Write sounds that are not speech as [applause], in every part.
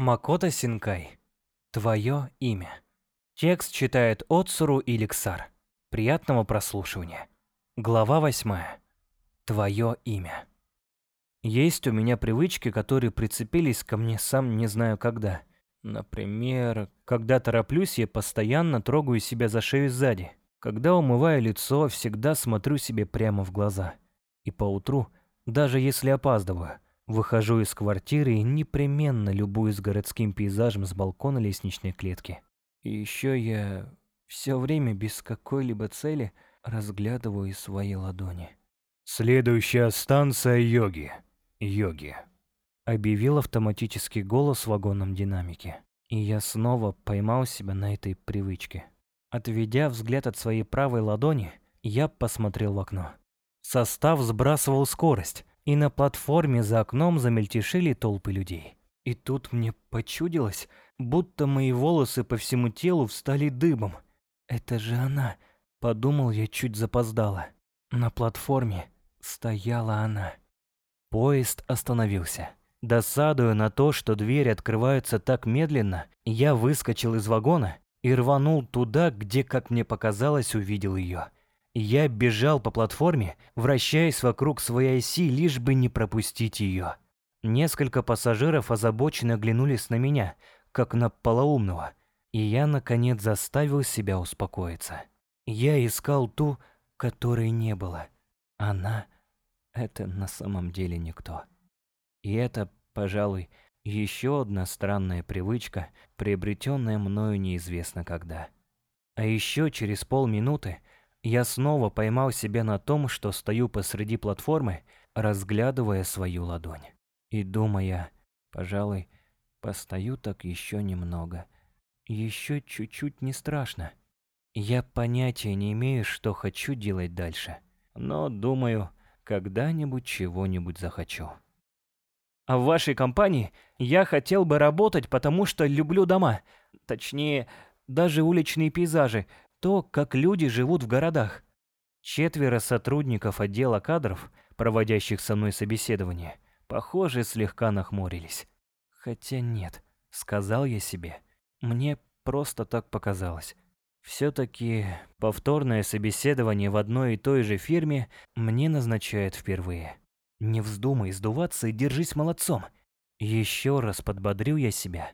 Макото Синкай. Твое имя. Текст читает Отсуру Иликсар. Приятного прослушивания. Глава восьмая. Твое имя. Есть у меня привычки, которые прицепились ко мне сам не знаю когда. Например, когда тороплюсь, я постоянно трогаю себя за шею сзади. Когда умываю лицо, всегда смотрю себе прямо в глаза. И поутру, даже если опаздываю, выхожу из квартиры и непременно любуюсь городским пейзажем с балкона лестничной клетки. И еще я все время без какой-либо цели разглядываю свои ладони. «Следующая станция йоги. Йоги», — объявил автоматический голос в вагонном динамике. И я снова поймал себя на этой привычке. Отведя взгляд от своей правой ладони, я посмотрел в окно. Состав сбрасывал скорость, и на платформе за окном замельтешили толпы людей. И тут мне почудилось, будто мои волосы по всему телу встали дыбом. «Это же она!» – подумал я чуть запоздало. На платформе стояла она. Поезд остановился. Досадуя на то, что двери открываются так медленно, я выскочил из вагона и рванул туда, где, как мне показалось, увидел ее. Я бежал по платформе, вращаясь вокруг своей оси, лишь бы не пропустить ее. Несколько пассажиров озабоченно оглянулись на меня, как на полоумного, и я, наконец, заставил себя успокоиться. Я искал ту, которой не было. Она — это на самом деле никто. И это, пожалуй, еще одна странная привычка, приобретенная мною неизвестно когда. А еще через полминуты я снова поймал себя на том, что стою посреди платформы, разглядывая свою ладонь. И думая, пожалуй, постою так еще немного. Еще чуть-чуть не страшно. Я понятия не имею, что хочу делать дальше. Но, думаю, когда-нибудь чего-нибудь захочу. А в вашей компании я хотел бы работать, потому что люблю дома. Точнее, даже уличные пейзажи, то, как люди живут в городах. Четверо сотрудников отдела кадров, проводящих со мной собеседование, похоже, слегка нахмурились. Хотя нет, сказал я себе. Мне просто так показалось. Все-таки повторное собеседование в одной и той же фирме мне назначают впервые. Не вздумай сдуваться и держись молодцом. Еще раз подбодрил я себя.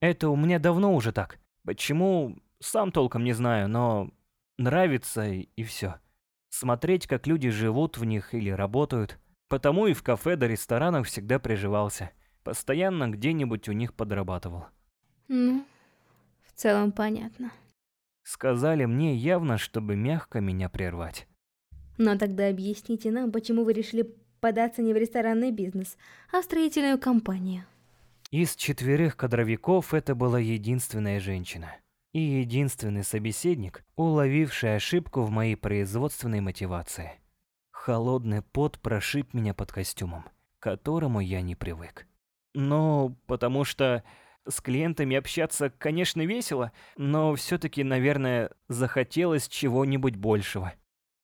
Это у меня давно уже так. Почему, сам толком не знаю, но нравится и все. Смотреть, как люди живут в них или работают. Потому и в кафе да ресторанах всегда приживался. Постоянно где-нибудь у них подрабатывал. Ну, в целом понятно. Сказали мне явно, чтобы мягко меня прервать. Но тогда объясните нам, почему вы решили податься не в ресторанный бизнес, а в строительную компанию. Из четверых кадровиков это была единственная женщина. И единственный собеседник, уловивший ошибку в моей производственной мотивации. Холодный пот прошиб меня под костюмом, к которому я не привык. Ну, потому что с клиентами общаться, конечно, весело, но все-таки, наверное, захотелось чего-нибудь большего.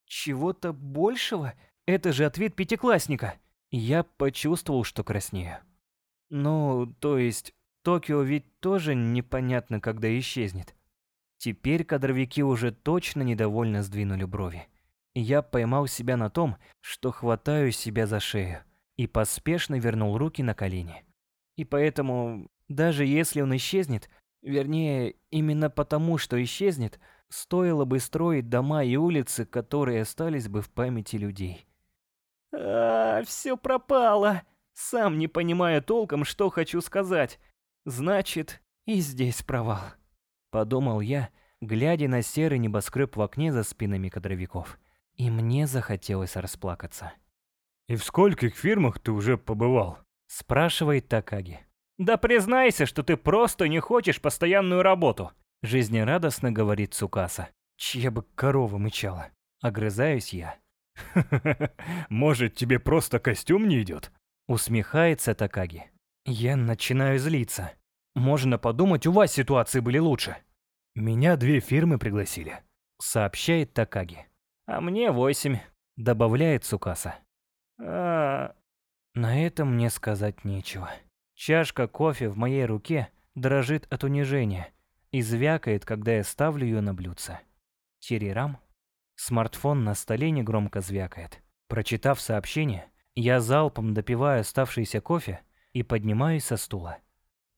Чего-то большего? Это же ответ пятиклассника. Я почувствовал, что краснею. Ну, то есть, Токио ведь тоже непонятно, когда исчезнет. Теперь кадровики уже точно недовольно сдвинули брови. Я поймал себя на том, что хватаю себя за шею и поспешно вернул руки на колени. И поэтому, даже если он исчезнет, вернее, именно потому, что исчезнет, стоило бы строить дома и улицы, которые остались бы в памяти людей. А, все пропало. Сам не понимаю толком, что хочу сказать. Значит, и здесь провал. Подумал я, глядя на серый небоскреб в окне за спинами кадровиков. И мне захотелось расплакаться. «И в скольких фирмах ты уже побывал?» Спрашивает Такаги. «Да признайся, что ты просто не хочешь постоянную работу!» Жизнерадостно говорит Цукаса. Чья бы корова мычала. Огрызаюсь я. [laughs] Может, тебе просто костюм не идет? Усмехается Такаги. Я начинаю злиться. Можно подумать, у вас ситуации были лучше. Меня две фирмы пригласили. Сообщает Такаги. А мне восемь. Добавляет Сукаса. А... На этом мне сказать нечего. Чашка кофе в моей руке дрожит от унижения и звякает, когда я ставлю ее на блюдце. Терерам. Смартфон на столе негромко звякает. Прочитав сообщение, я залпом допиваю оставшийся кофе и поднимаюсь со стула.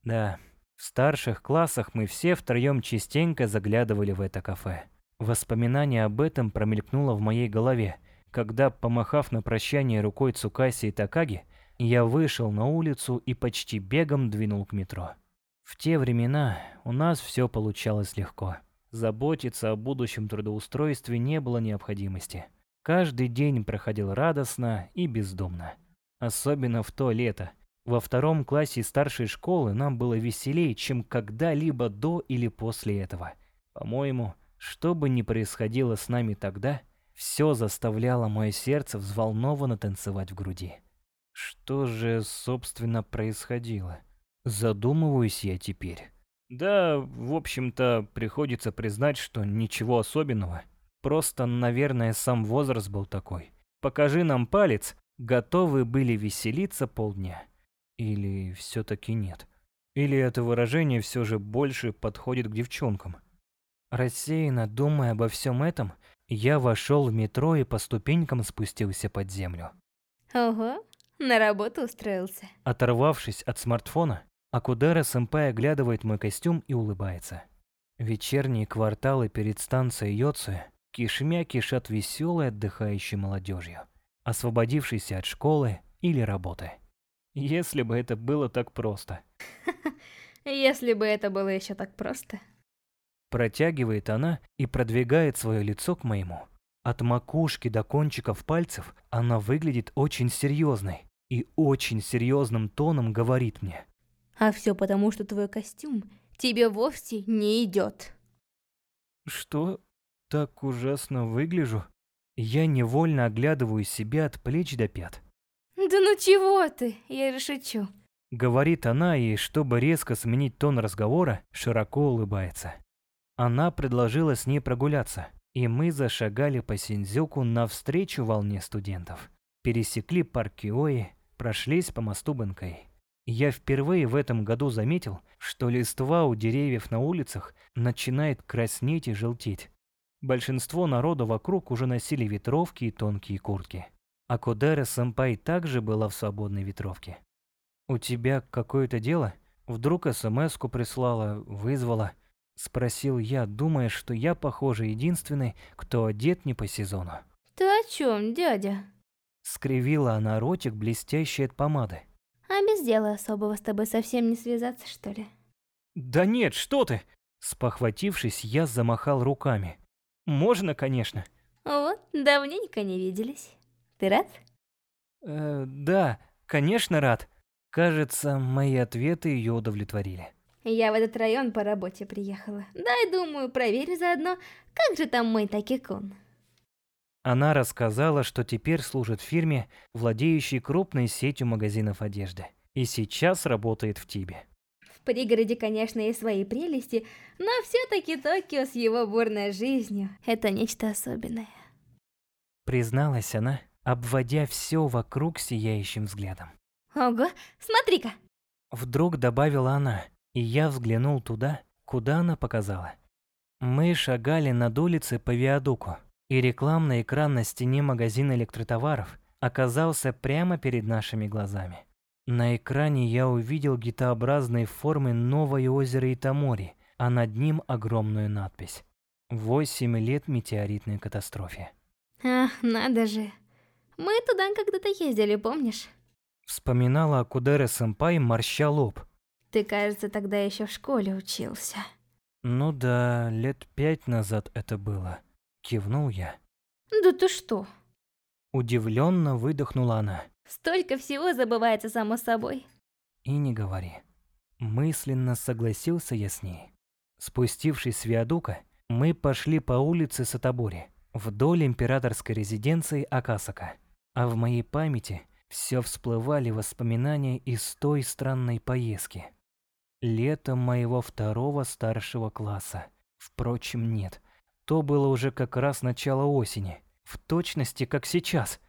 Да, в старших классах мы все втроем частенько заглядывали в это кафе. Воспоминание об этом промелькнуло в моей голове, когда, помахав на прощание рукой Цукаси и Такаги, я вышел на улицу и почти бегом двинул к метро. В те времена у нас все получалось легко. Заботиться о будущем трудоустройстве не было необходимости. Каждый день проходил радостно и бездумно. Особенно в то лето. Во втором классе старшей школы нам было веселее, чем когда-либо до или после этого. По-моему, что бы ни происходило с нами тогда, все заставляло мое сердце взволнованно танцевать в груди. Что же, собственно, происходило? Задумываюсь я теперь. Да, в общем-то, приходится признать, что ничего особенного. Просто, наверное, сам возраст был такой. Покажи нам палец, готовы были веселиться полдня. Или все-таки нет? Или это выражение все же больше подходит к девчонкам? Рассеянно думая обо всем этом, я вошел в метро и по ступенькам спустился под землю. Ого, на работу устроился. Оторвавшись от смартфона, Акудера сэмпай оглядывает мой костюм и улыбается. Вечерние кварталы перед станцией Йоцуэ кишмя кишат веселой отдыхающей молодежью, освободившейся от школы или работы. Если бы это было так просто. [laughs] Если бы это было еще так просто. Протягивает она и продвигает свое лицо к моему. От макушки до кончиков пальцев она выглядит очень серьезной и очень серьезным тоном говорит мне. А все потому, что твой костюм тебе вовсе не идет. Что? Так ужасно выгляжу? Я невольно оглядываю себя от плеч до пят. Да ну чего ты, я шучу. Говорит она и, чтобы резко сменить тон разговора, широко улыбается. Она предложила с ней прогуляться, и мы зашагали по Синдзюку навстречу волне студентов. Пересекли парк Киои, прошлись по мосту Бэнкэй. Я впервые в этом году заметил, что листва у деревьев на улицах начинает краснеть и желтеть. Большинство народа вокруг уже носили ветровки и тонкие куртки. А Кодера Сэмпай также была в свободной ветровке. «У тебя какое-то дело?» Вдруг СМС-ку прислала, вызвала. Спросил я, думая, что я, похоже, единственный, кто одет не по сезону. Ты о чем, дядя? Скривила она ротик, блестящий от помады. А без дела особого с тобой совсем не связаться, что ли? Да нет, что ты! Спохватившись, я замахал руками. Можно, конечно. Вот, давненько не виделись. Ты рад? Э, да, конечно рад. Кажется, мои ответы ее удовлетворили. Я в этот район по работе приехала. Дай, думаю, проверю заодно, как же там мой Такикун. Она рассказала, что теперь служит в фирме, владеющей крупной сетью магазинов одежды. И сейчас работает в Тибе. В пригороде, конечно, есть свои прелести, но все-таки Токио с его бурной жизнью – это нечто особенное. Призналась она, обводя все вокруг сияющим взглядом. Ого, смотри-ка! Вдруг добавила она, и я взглянул туда, куда она показала. Мы шагали над улицей по виадуку, и рекламный экран на стене магазина электротоваров оказался прямо перед нашими глазами. На экране я увидел гитообразной формы новое озеро Итамори, а над ним огромную надпись. «Восемь лет метеоритной катастрофе». Ах, надо же. Мы туда когда-то ездили, помнишь? Вспоминала Акудера-сэмпай, морща лоб. Ты, кажется, тогда еще в школе учился. Ну да, лет пять назад это было. Кивнул я. Да ты что? Удивленно выдохнула она. Столько всего забывается само собой. И не говори. Мысленно согласился я с ней. Спустившись с виадука, мы пошли по улице Сатабори, вдоль императорской резиденции Акасака. А в моей памяти все всплывали воспоминания из той странной поездки. Летом моего второго старшего класса. Впрочем, нет. То было уже как раз начало осени. В точности, как сейчас.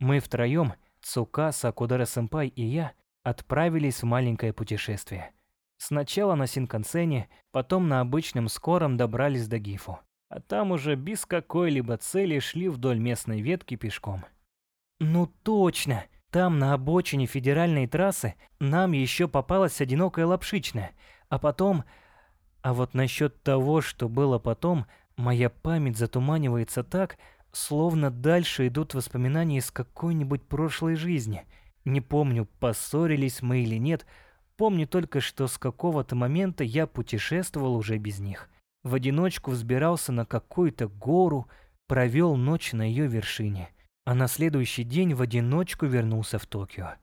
Мы втроем, Цукаса, Кудара-сэмпай и я, отправились в маленькое путешествие. Сначала на Синкансене, потом на обычном скором добрались до Гифу. А там уже без какой-либо цели шли вдоль местной ветки пешком. Ну точно! Там на обочине федеральной трассы нам еще попалась одинокая лапшичная, а потом... А вот насчет того, что было потом, моя память затуманивается так, словно дальше идут воспоминания из какой-нибудь прошлой жизни. Не помню, поссорились мы или нет, помню только, что с какого-то момента я путешествовал уже без них. В одиночку взбирался на какую-то гору, провел ночь на ее вершине, а на следующий день в одиночку вернулся в Токио.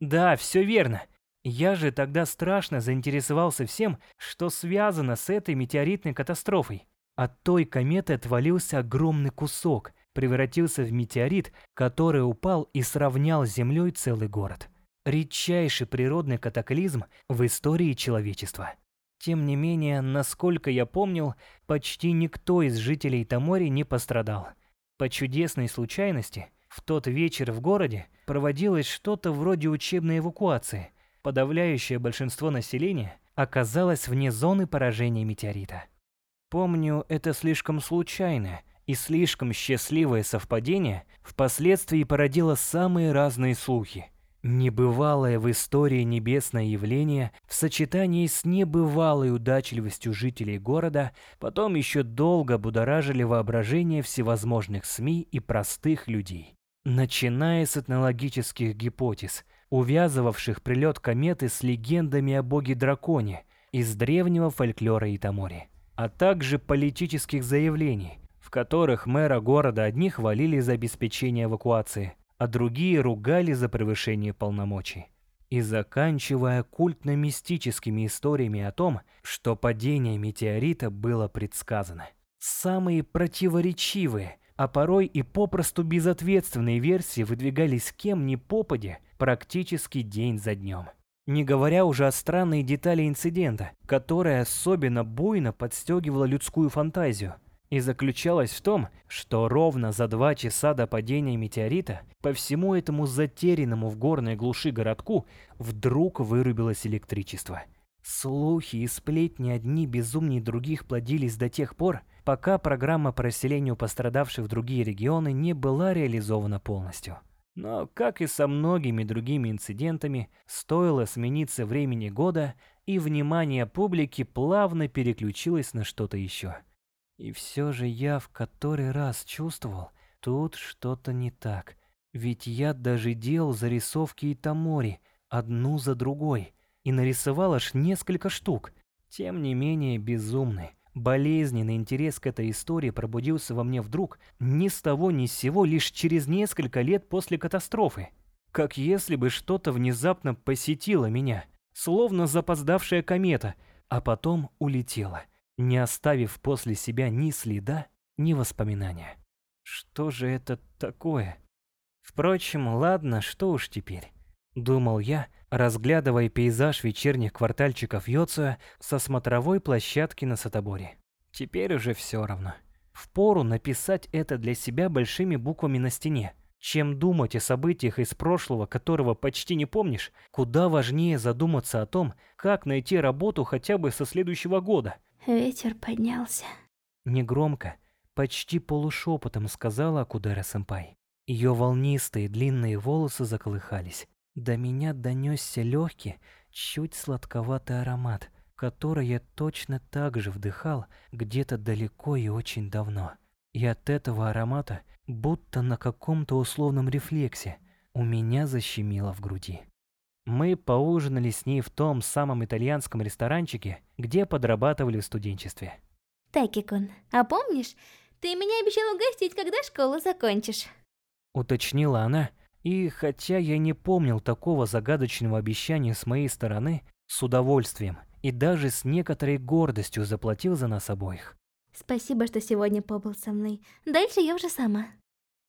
Да, все верно. Я же тогда страшно заинтересовался всем, что связано с этой метеоритной катастрофой. От той кометы отвалился огромный кусок, превратился в метеорит, который упал и сравнял с землей целый город. Редчайший природный катаклизм в истории человечества. Тем не менее, насколько я помнил, почти никто из жителей Тамори не пострадал. По чудесной случайности, в тот вечер в городе проводилось что-то вроде учебной эвакуации. Подавляющее большинство населения оказалось вне зоны поражения метеорита. Помню, это слишком случайное и слишком счастливое совпадение впоследствии породило самые разные слухи. Небывалое в истории небесное явление в сочетании с небывалой удачливостью жителей города потом еще долго будоражили воображение всевозможных СМИ и простых людей. Начиная с этнологических гипотез, увязывавших прилет кометы с легендами о боге-драконе из древнего фольклора Итамори а также политических заявлений, в которых мэра города одни хвалили за обеспечение эвакуации, а другие ругали за превышение полномочий. И заканчивая культно-мистическими историями о том, что падение метеорита было предсказано. Самые противоречивые, а порой и попросту безответственные версии выдвигались кем ни попадя практически день за днем. Не говоря уже о странной детали инцидента, которая особенно буйно подстегивала людскую фантазию. И заключалась в том, что ровно за два часа до падения метеорита по всему этому затерянному в горной глуши городку вдруг вырубилось электричество. Слухи и сплетни одни безумнее других плодились до тех пор, пока программа по расселению пострадавших в другие регионы не была реализована полностью. Но, как и со многими другими инцидентами, стоило смениться времени года, и внимание публики плавно переключилось на что-то еще. И все же я в который раз чувствовал, тут что-то не так. Ведь я даже делал зарисовки Итамори, одну за другой, и нарисовал аж несколько штук. Тем не менее безумный, Болезненный интерес к этой истории пробудился во мне вдруг, ни с того ни с сего, лишь через несколько лет после катастрофы. Как если бы что-то внезапно посетило меня, словно запоздавшая комета, а потом улетела, не оставив после себя ни следа, ни воспоминания. Что же это такое? Впрочем, ладно, что уж теперь. Думал я, разглядывая пейзаж вечерних квартальчиков Йоцуя со смотровой площадки на Сатоборе. Теперь уже все равно. Впору написать это для себя большими буквами на стене. Чем думать о событиях из прошлого, которого почти не помнишь, куда важнее задуматься о том, как найти работу хотя бы со следующего года. Ветер поднялся. Негромко, почти полушепотом сказала Акудера-сэмпай. Ее волнистые длинные волосы заколыхались. До меня донесся легкий, чуть сладковатый аромат, который я точно так же вдыхал где-то далеко и очень давно. И от этого аромата, будто на каком-то условном рефлексе, у меня защемило в груди. Мы поужинали с ней в том самом итальянском ресторанчике, где подрабатывали в студенчестве. Такикун, а помнишь, ты меня обещал угостить, когда школу закончишь? Уточнила она, и хотя я не помнил такого загадочного обещания с моей стороны, с удовольствием и даже с некоторой гордостью заплатил за нас обоих. Спасибо, что сегодня побыл со мной. Дальше я уже сама.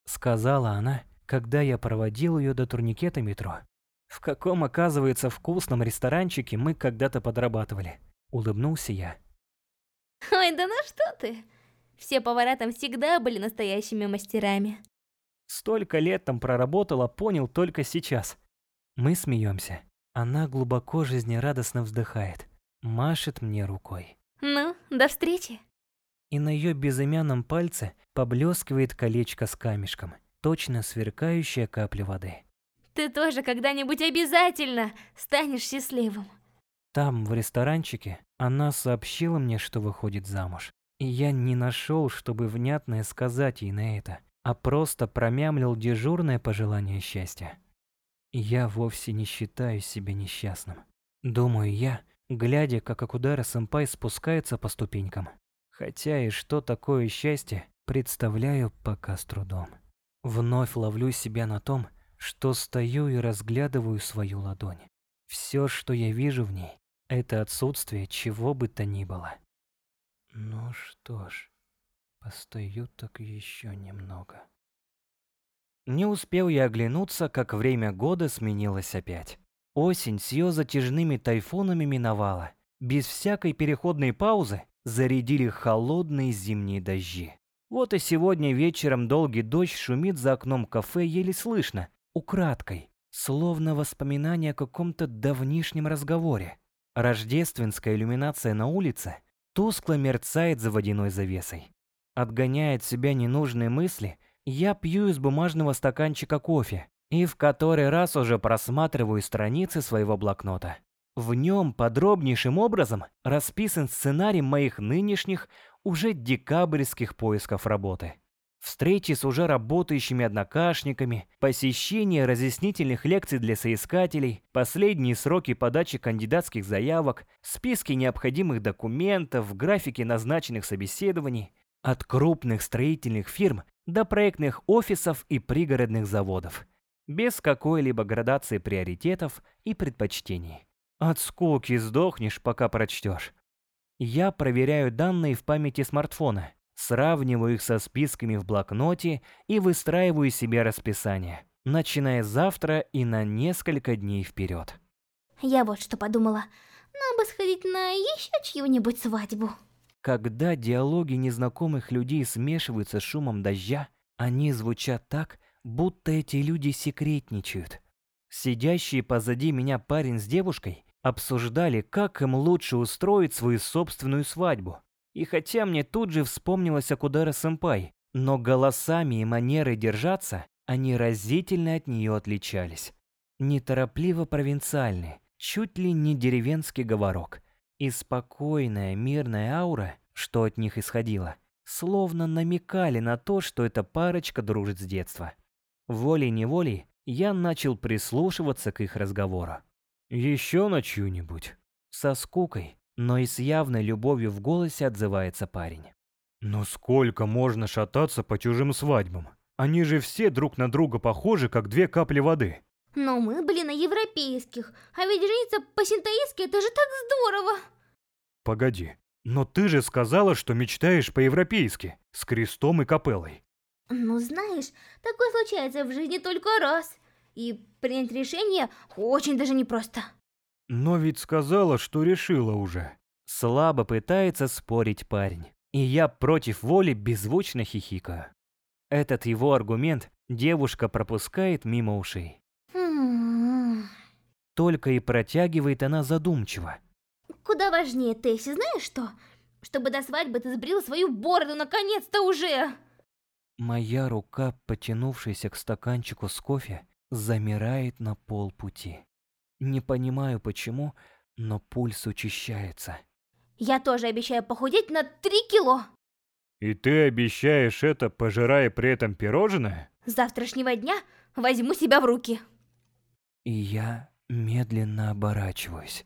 Сказала она, когда я проводил ее до турникета метро. В каком, оказывается, вкусном ресторанчике мы когда-то подрабатывали. Улыбнулся я. Ой, да ну что ты. Все повара там всегда были настоящими мастерами. Столько лет там проработала, понял только сейчас. Мы смеемся. Она глубоко жизнерадостно вздыхает, машет мне рукой. Ну, до встречи. И на ее безымянном пальце поблескивает колечко с камешком, точно сверкающая капля воды. Ты тоже когда-нибудь обязательно станешь счастливым. Там, в ресторанчике, она сообщила мне, что выходит замуж. И я не нашел, чтобы внятное сказать ей на это, а просто промямлил дежурное пожелание счастья. Я вовсе не считаю себя несчастным. Думаю я, глядя, как Акудара сэмпай спускается по ступенькам. Хотя и что такое счастье, представляю пока с трудом. Вновь ловлю себя на том, что стою и разглядываю свою ладонь. Все, что я вижу в ней, это отсутствие чего бы то ни было. Ну что ж, постою так еще немного. Не успел я оглянуться, как время года сменилось опять. Осень с ее затяжными тайфунами миновала. Без всякой переходной паузы зарядили холодные зимние дожди. Вот и сегодня вечером долгий дождь шумит за окном кафе еле слышно, украдкой, словно воспоминание о каком-то давнишнем разговоре. Рождественская иллюминация на улице тускло мерцает за водяной завесой. Отгоняя от себя ненужные мысли, я пью из бумажного стаканчика кофе и в который раз уже просматриваю страницы своего блокнота. В нем подробнейшим образом расписан сценарий моих нынешних, уже декабрьских поисков работы встречи с уже работающими однокашниками, посещение разъяснительных лекций для соискателей, последние сроки подачи кандидатских заявок, списки необходимых документов, графики назначенных собеседований, от крупных строительных фирм до проектных офисов и пригородных заводов, без какой-либо градации приоритетов и предпочтений. От скуки сдохнешь, пока прочтешь. Я проверяю данные в памяти смартфона – сравниваю их со списками в блокноте и выстраиваю себе расписание, начиная завтра и на несколько дней вперед. Я вот что подумала. Нам бы сходить на еще чью-нибудь свадьбу. Когда диалоги незнакомых людей смешиваются с шумом дождя, они звучат так, будто эти люди секретничают. Сидящий позади меня парень с девушкой обсуждали, как им лучше устроить свою собственную свадьбу. И хотя мне тут же вспомнилось Акудара-сэмпай, но голосами и манерой держаться они разительно от нее отличались. Неторопливо провинциальный, чуть ли не деревенский говорок. И спокойная, мирная аура, что от них исходила, словно намекали на то, что эта парочка дружит с детства. Волей-неволей я начал прислушиваться к их разговору. «Еще на чью-нибудь?» Со скукой, но и с явной любовью в голосе отзывается парень. «Но сколько можно шататься по чужим свадьбам? Они же все друг на друга похожи, как две капли воды». Но мы были на европейских, а ведь жениться по-синтаистски это же так здорово. Погоди, но ты же сказала, что мечтаешь по-европейски, с крестом и капеллой. Ну знаешь, такое случается в жизни только раз. И принять решение очень даже непросто. Но ведь сказала, что решила уже. Слабо пытается спорить парень. И я против воли беззвучно хихикаю. Этот его аргумент девушка пропускает мимо ушей. Хм. Только и протягивает она задумчиво. Куда важнее, Тесси, знаешь что? Чтобы до свадьбы ты сбрил свою бороду наконец-то уже! Моя рука, потянувшаяся к стаканчику с кофе, замирает на полпути. Не понимаю почему, но пульс учащается. Я тоже обещаю похудеть на 3 кило. И ты обещаешь это, пожирая при этом пирожное? С завтрашнего дня возьму себя в руки. И я медленно оборачиваюсь.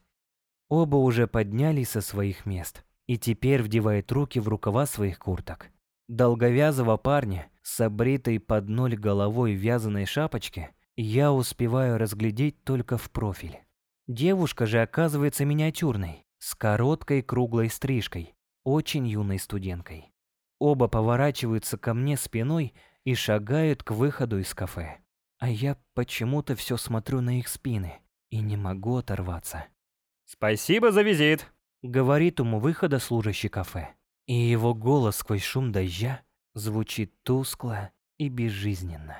Оба уже поднялись со своих мест и теперь вдевают руки в рукава своих курток. Долговязого парня с обритой под ноль головой вязаной шапочки я успеваю разглядеть только в профиль. Девушка же оказывается миниатюрной, с короткой круглой стрижкой, очень юной студенткой. Оба поворачиваются ко мне спиной и шагают к выходу из кафе. А я почему-то все смотрю на их спины и не могу оторваться. «Спасибо за визит», — говорит ему выхода служащий кафе. И его голос сквозь шум дождя звучит тускло и безжизненно.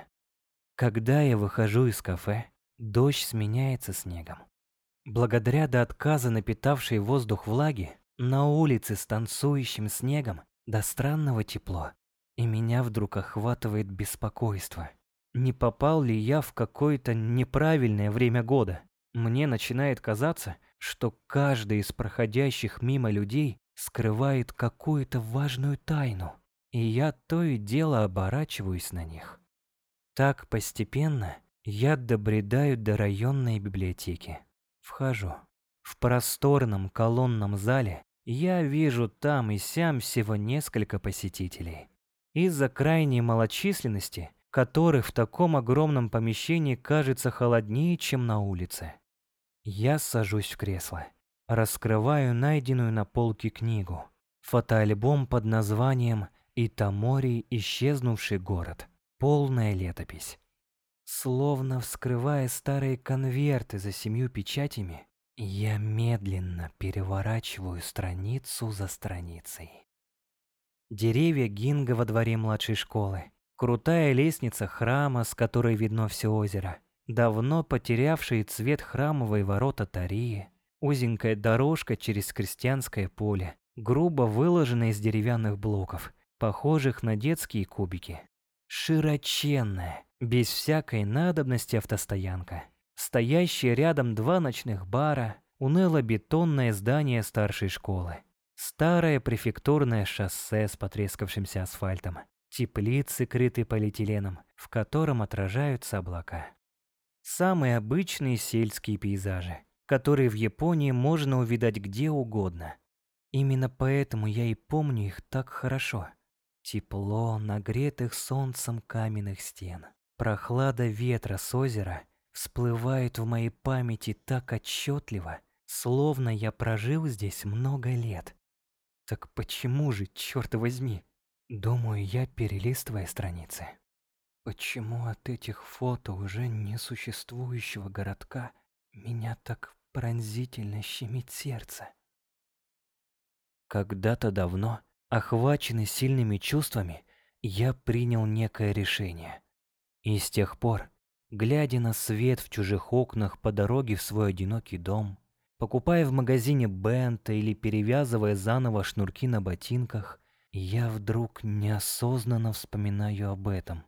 Когда я выхожу из кафе, дождь сменяется снегом. Благодаря до отказа напитавшей воздух влаги, на улице с танцующим снегом до странного тепло, и меня вдруг охватывает беспокойство. Не попал ли я в какое-то неправильное время года? Мне начинает казаться, что каждый из проходящих мимо людей скрывает какую-то важную тайну, и я то и дело оборачиваюсь на них. Так постепенно я добредаю до районной библиотеки. Вхожу. В просторном колонном зале я вижу там и сям всего несколько посетителей. Из-за крайней малочисленности, которых в таком огромном помещении кажется холоднее, чем на улице. Я сажусь в кресло, раскрываю найденную на полке книгу, фотоальбом под названием «Итамори. Исчезнувший город». Полная летопись. Словно вскрывая старые конверты за семью печатями, я медленно переворачиваю страницу за страницей. Деревья гинга во дворе младшей школы, крутая лестница храма, с которой видно все озеро, давно потерявшие цвет храмовые ворота Тарии, узенькая дорожка через крестьянское поле, грубо выложенная из деревянных блоков, похожих на детские кубики. Широченная, без всякой надобности автостоянка. Стоящие рядом два ночных бара, уныло-бетонное здание старшей школы. Старое префектурное шоссе с потрескавшимся асфальтом. Теплицы, крытые полиэтиленом, в котором отражаются облака. Самые обычные сельские пейзажи, которые в Японии можно увидать где угодно. Именно поэтому я и помню их так хорошо. Тепло нагретых солнцем каменных стен. Прохлада ветра с озера всплывает в моей памяти так отчетливо, словно я прожил здесь много лет. Так почему же, черт возьми, думаю я, перелистывая страницы, почему от этих фото уже несуществующего городка меня так пронзительно щемит сердце? Когда-то давно Охваченный сильными чувствами, я принял некое решение. И с тех пор, глядя на свет в чужих окнах по дороге в свой одинокий дом, покупая в магазине бента или перевязывая заново шнурки на ботинках, я вдруг неосознанно вспоминаю об этом.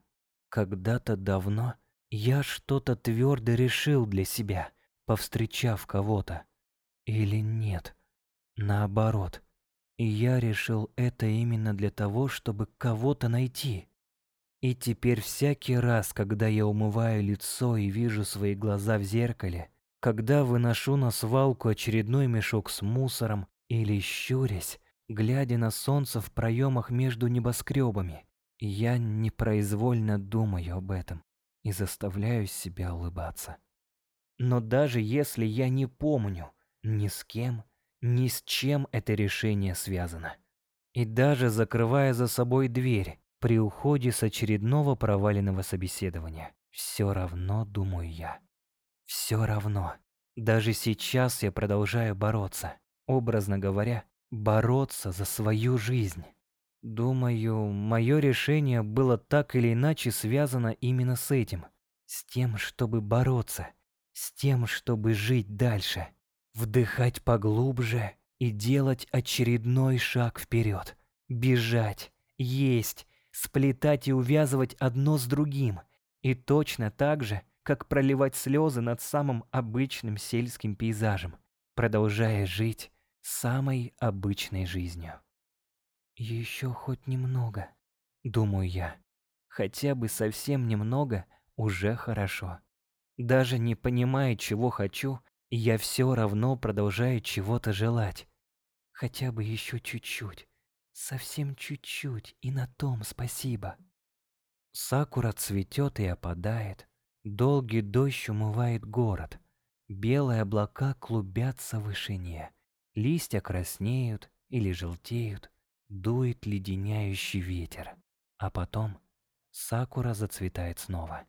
Когда-то давно я что-то твердо решил для себя, повстречав кого-то. Или нет, наоборот – и я решил это именно для того, чтобы кого-то найти. И теперь всякий раз, когда я умываю лицо и вижу свои глаза в зеркале, когда выношу на свалку очередной мешок с мусором или щурясь, глядя на солнце в проемах между небоскребами, я непроизвольно думаю об этом и заставляю себя улыбаться. Но даже если я не помню ни с кем ни с чем это решение связано. И даже закрывая за собой дверь при уходе с очередного проваленного собеседования, все равно, думаю я, все равно. Даже сейчас я продолжаю бороться, образно говоря, бороться за свою жизнь. Думаю, мое решение было так или иначе связано именно с этим. С тем, чтобы бороться. С тем, чтобы жить дальше вдыхать поглубже и делать очередной шаг вперед. Бежать, есть, сплетать и увязывать одно с другим. И точно так же, как проливать слезы над самым обычным сельским пейзажем, продолжая жить самой обычной жизнью. Еще хоть немного, думаю я. Хотя бы совсем немного уже хорошо. Даже не понимая, чего хочу, я все равно продолжаю чего-то желать. Хотя бы еще чуть-чуть. Совсем чуть-чуть, и на том спасибо. Сакура цветет и опадает. Долгий дождь умывает город. Белые облака клубятся в вышине. Листья краснеют или желтеют. Дует леденяющий ветер. А потом сакура зацветает снова.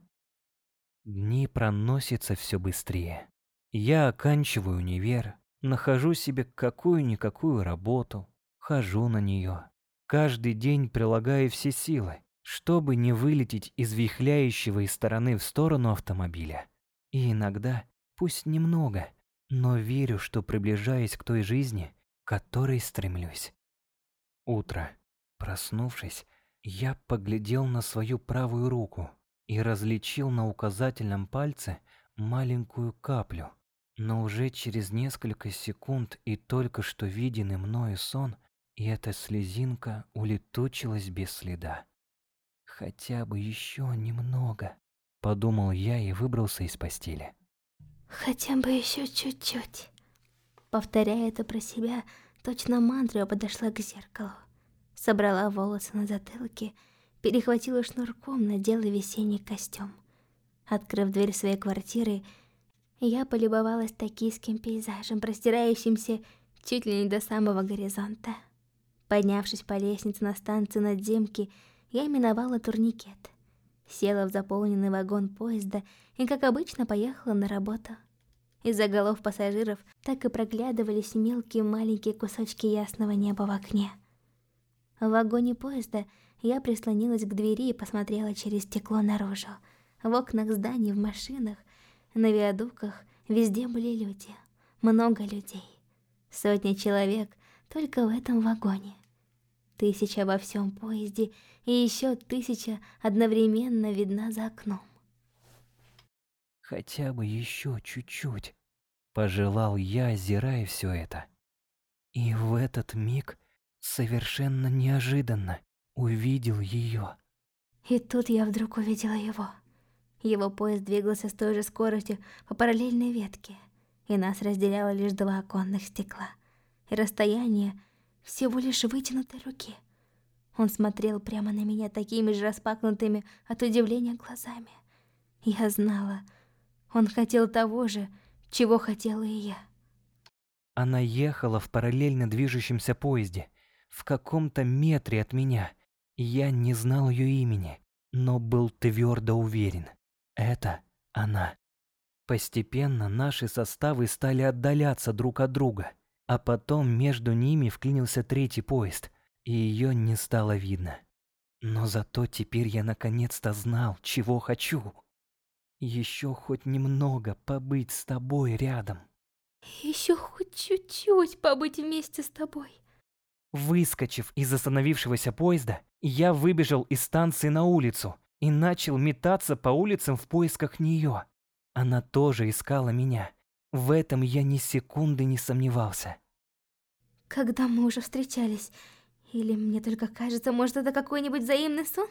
Дни проносятся все быстрее. Я оканчиваю универ, нахожу себе какую-никакую работу, хожу на нее. Каждый день прилагаю все силы, чтобы не вылететь из вихляющего из стороны в сторону автомобиля. И иногда, пусть немного, но верю, что приближаюсь к той жизни, к которой стремлюсь. Утро. Проснувшись, я поглядел на свою правую руку и различил на указательном пальце маленькую каплю. Но уже через несколько секунд и только что виденный мною сон, и эта слезинка улетучилась без следа. Хотя бы еще немного, подумал я и выбрался из постели. Хотя бы еще чуть-чуть. Повторяя это про себя, точно мантру подошла к зеркалу. Собрала волосы на затылке, перехватила шнурком, надела весенний костюм. Открыв дверь своей квартиры, я полюбовалась токийским пейзажем, простирающимся чуть ли не до самого горизонта. Поднявшись по лестнице на станции надземки, я миновала турникет. Села в заполненный вагон поезда и, как обычно, поехала на работу. Из-за голов пассажиров так и проглядывались мелкие маленькие кусочки ясного неба в окне. В вагоне поезда я прислонилась к двери и посмотрела через стекло наружу. В окнах зданий, в машинах, на виадуках везде были люди. Много людей. Сотни человек только в этом вагоне. Тысяча во всем поезде и еще тысяча одновременно видна за окном. Хотя бы еще чуть-чуть, пожелал я, озирая все это. И в этот миг совершенно неожиданно увидел ее. И тут я вдруг увидела его. Его поезд двигался с той же скоростью по параллельной ветке, и нас разделяло лишь два оконных стекла. И расстояние всего лишь вытянутой руки. Он смотрел прямо на меня такими же распахнутыми от удивления глазами. Я знала, он хотел того же, чего хотела и я. Она ехала в параллельно движущемся поезде, в каком-то метре от меня. Я не знал ее имени, но был твердо уверен. Это она. Постепенно наши составы стали отдаляться друг от друга, а потом между ними вклинился третий поезд, и ее не стало видно. Но зато теперь я наконец-то знал, чего хочу. Еще хоть немного побыть с тобой рядом. Еще хоть чуть-чуть побыть вместе с тобой. Выскочив из остановившегося поезда, я выбежал из станции на улицу и начал метаться по улицам в поисках нее. Она тоже искала меня. В этом я ни секунды не сомневался. Когда мы уже встречались, или мне только кажется, может это какой-нибудь взаимный сон?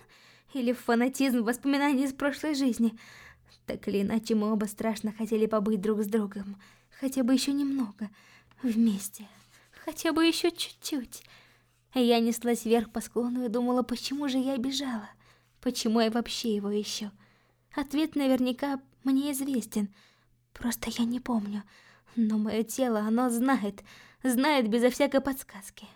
Или фанатизм воспоминаний из прошлой жизни? Так или иначе, мы оба страшно хотели побыть друг с другом. Хотя бы еще немного. Вместе хотя бы еще чуть-чуть. Я неслась вверх по склону и думала, почему же я бежала? Почему я вообще его ищу? Ответ наверняка мне известен, просто я не помню. Но мое тело, оно знает, знает безо всякой подсказки.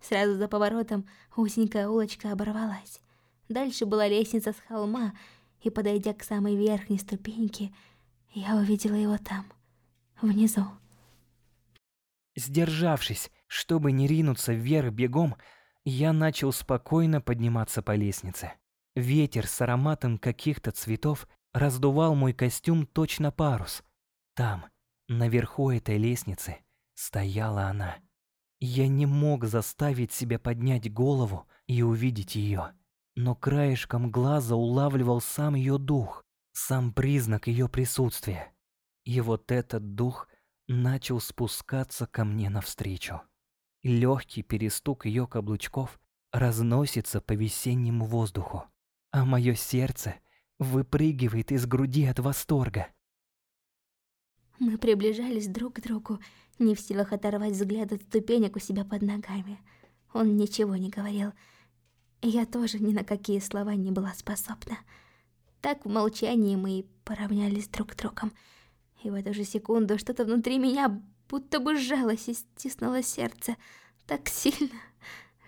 Сразу за поворотом узенькая улочка оборвалась. Дальше была лестница с холма, и, подойдя к самой верхней ступеньке, я увидела его там, внизу. Сдержавшись, чтобы не ринуться вверх бегом, я начал спокойно подниматься по лестнице. Ветер с ароматом каких-то цветов раздувал мой костюм точно парус. Там, наверху этой лестницы, стояла она. Я не мог заставить себя поднять голову и увидеть ее, но краешком глаза улавливал сам ее дух, сам признак ее присутствия. И вот этот дух начал спускаться ко мне навстречу. Легкий перестук ее каблучков разносится по весеннему воздуху, а мое сердце выпрыгивает из груди от восторга. Мы приближались друг к другу, не в силах оторвать взгляд от ступенек у себя под ногами. Он ничего не говорил. Я тоже ни на какие слова не была способна. Так в молчании мы и поравнялись друг с другом. И в эту же секунду что-то внутри меня будто бы сжалось и стиснуло сердце так сильно,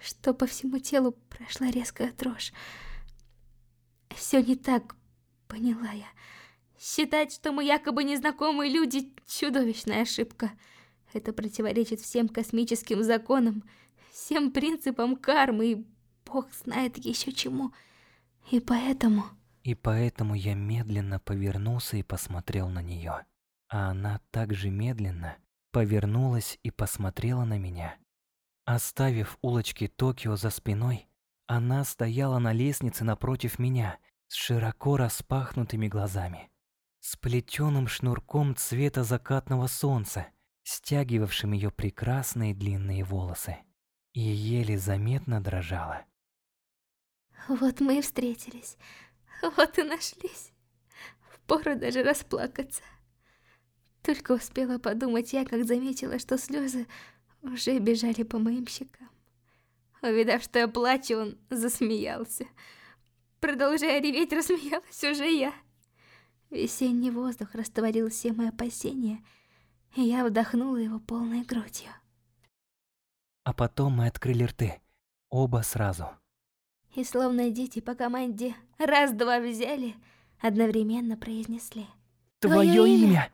что по всему телу прошла резкая дрожь. Все не так, поняла я. Считать, что мы якобы незнакомые люди — чудовищная ошибка. Это противоречит всем космическим законам, всем принципам кармы и бог знает еще чему. И поэтому... И поэтому я медленно повернулся и посмотрел на нее. а она также медленно повернулась и посмотрела на меня. Оставив улочки Токио за спиной, она стояла на лестнице напротив меня с широко распахнутыми глазами, с плетеным шнурком цвета закатного солнца, стягивавшим ее прекрасные длинные волосы, и еле заметно дрожала. Вот мы и встретились, вот и нашлись. Впору даже расплакаться. Только успела подумать я, как заметила, что слезы уже бежали по моим щекам. Увидав, что я плачу, он засмеялся. Продолжая реветь, [laughs] рассмеялась уже я. Весенний воздух растворил все мои опасения, и я вдохнула его полной грудью. А потом мы открыли рты, оба сразу. И словно дети по команде раз-два взяли, одновременно произнесли. Твое имя!